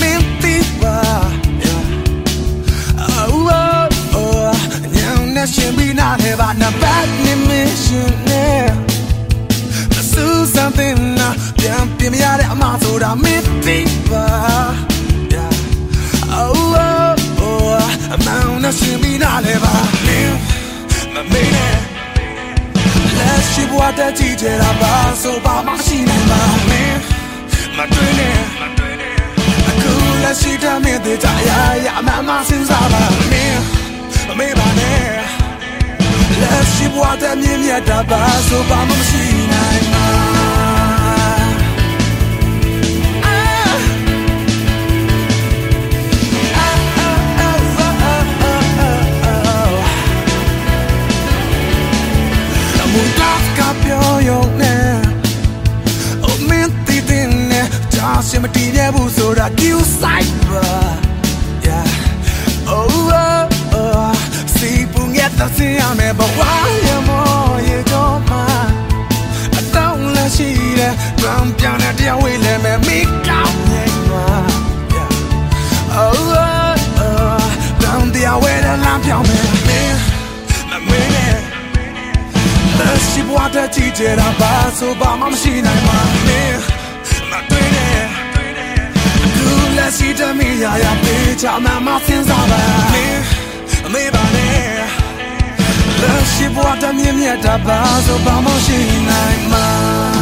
မင်းသိပါအော်အော်ညောင်နဲ့ရှင်ပြီးနားနေပါနဘတ်နေမရှင်နဲ့ဆူ something နာပြန်ပြမရတဲ့အမဆိုတာမင်းသိပါအော်အော်အမောင်နဲ့ရှင်ပြီးနားနေပါမင်းမမေးနဲ့လက်ရှိဘဝတည်းကြည့်ကြတာပါဆိုပါမရှိနိုင်ပါမင်း မတွေ့နဲ့အခုလက်ရှိတမ်းမင်းသေးကြရရအမှန်မှစဉ်းစားပါမင်းမမေးပါနဲ့လက်ရှိဘဝတည်းမြင်မြတ်တာပါဆိုပါမရှိနိုင်ပါ ဆိုတာ you side ပါ yeah oh oh oh see ပူငက်တဲ့စင်ရမယ်ဘဝရမောရေတော့မှာအတောင်းလည်းရှိတယ်ဗံပြန်တဲ့တရားဝေးလည်းမယ်မိကောင်းနေမှာ yeah oh oh oh တောင်းတရားဝေးလည်းလမ်းပြောင်းမယ်မင်းမမင်းနဲ့လက်ရှိဘဝတည်းကြည့်ကြတာပါဆိုပါမှမရှိနိုင်ပါနဲ့မတွေ့နဲ့ အခုလက်ရှိတမီရရပေးချမှမစင်စားပါနဲ့အမေပါနဲ့လက်ရှိဘဝတည်းမြင်မြတ်တာပါဆိုပါမှမရှိနိုင်ပါ